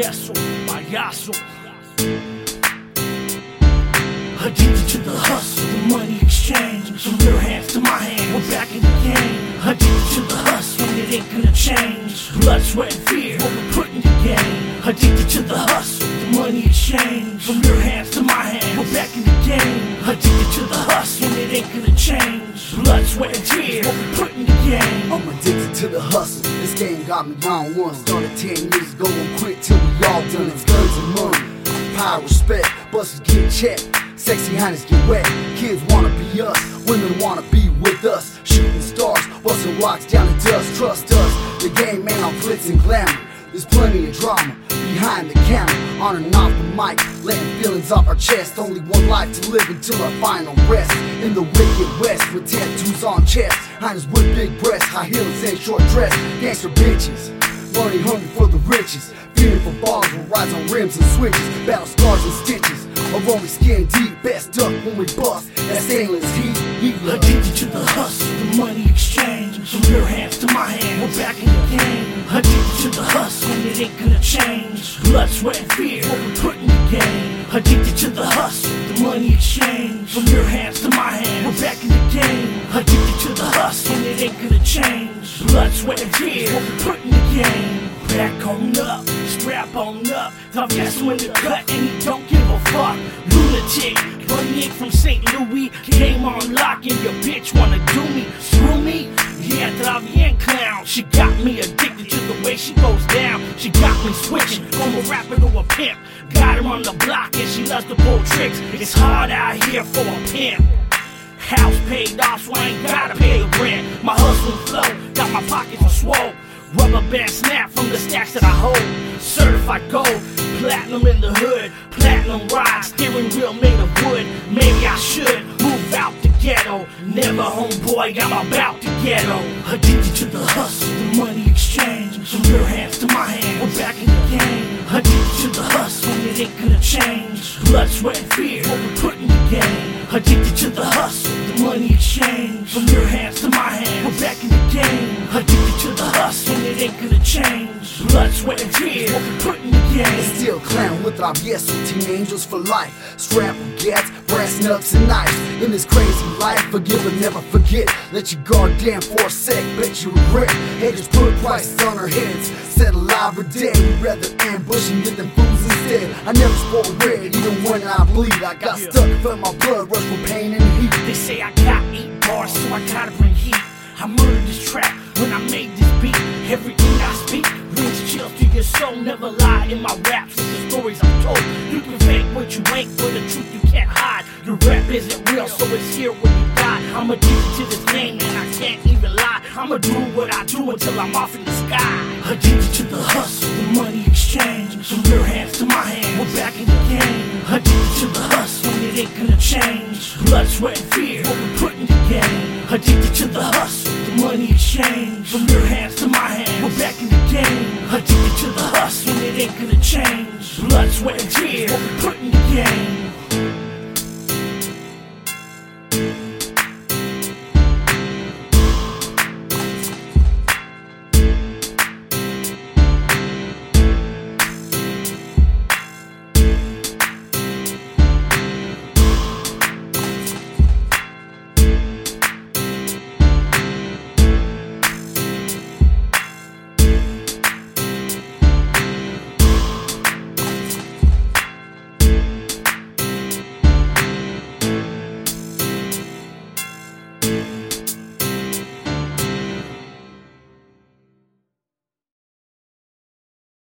payaso, payaso. Addicted to the hustle, the money exchange. From your hands to my hand, we're back in the game. Addicted to the hustle, and it ain't gonna change. Blood, sweat, and fear, what we're putting to gain. Addicted to the hustle, the money exchange. From your hands to my to the hustle. This game got me on one. Started 10 years ago, won't quit till we all done. It's guns and money. Power, respect, buses get checked. Sexy honey's get wet. Kids wanna be us, women wanna be with us. Shooting stars, busting rocks down to dust. Trust us, the game ain't on glitz and glamour. There's plenty of drama behind the camera, on and off the mic, letting feelings off our chest. Only one life to live until our final rest. In the wicked west, with tattoos on chest, Highness with big breasts, high heels and short dress, gangster bitches. Money hungry for the riches, feeling for balls will rise on rims and switches, battle scars and stitches. Of only skin deep, best up when we bust. That stainless heat, love. Addicted to the hustle, the money exchange. From your hands to my hand, we're back in the game. Addicted to the hustle, and it ain't gonna change. Blood, sweat, and fear, what we're putting to gain. Addicted to the hustle, the money exchange. From your hands to my hand, we're back in the game. Addicted to the hustle, and it ain't gonna change. Blood, sweat, and tears, what we're putting the gain. Back on up, strap on up. Tough guess when the cut, and he don't give a fuck. Lunatic, Bunny from St. Louis, game on lock, and your bitch wanna do me, screw me. Yeah, that bien clown. She got me addicted to the way she goes down. She got me switching from a rapper to a pimp. Got her on the block, and she loves to pull tricks. It's hard out here for a pimp. House paid off, so I ain't gotta pay the rent. My hustling flow, got my pockets are swole. Rubber band snap from the stacks that I hold. Certified gold, platinum in the hood, platinum ride, steering wheel made of wood. Maybe I should move out the ghetto. Never homeboy, I'm about to ghetto. Addicted to the hustle, the money exchange. From your hands to my hand, we're back in the game. Addicted to the hustle, it ain't gonna change. Blood, sweat, and fear, what we're putting to gain. Addicted to the hustle, the money exchange. From your hands to my hand, we're back in the game. Addicted to the hustle, ain't gonna change. Blood, sweat, and tears, what we're putting to gain. Still clown with travieso, teen angels for life. Strap with gats, brass knucks and knives. In this crazy life, forgive and never forget. Let your guard down for a sec, bet you regret. Haters put prices on our heads. Said alive or dead, we'd rather ambush and get them fools instead. I never sport red, even when I bleed. I got stuck, felt my blood rush from pain and heat. They say I got eight bars, so I gotta bring heat. I murdered this track when I made this beat. Everything I speak brings chills to your soul. Never lie in my raps, with the stories I'm told. You can fake what you ain't, but the truth you can't hide. Your rap isn't real, so it's here when you die. I'm addicted to this game and I can't even lie. I'ma do what I do until I'm off in the sky. Addicted to the hustle, the money exchange. From your hands to my hand, we're back in the game. Addicted to the hustle, it ain't gonna change. Blood, sweat, and fear, what we're putting to gain. Addicted to the hustle, the money exchange. From your hands to my hand, we're back in the game. Addicted to the hustle, it ain't gonna change. Blood, sweat, and tears, what we're putting to gain.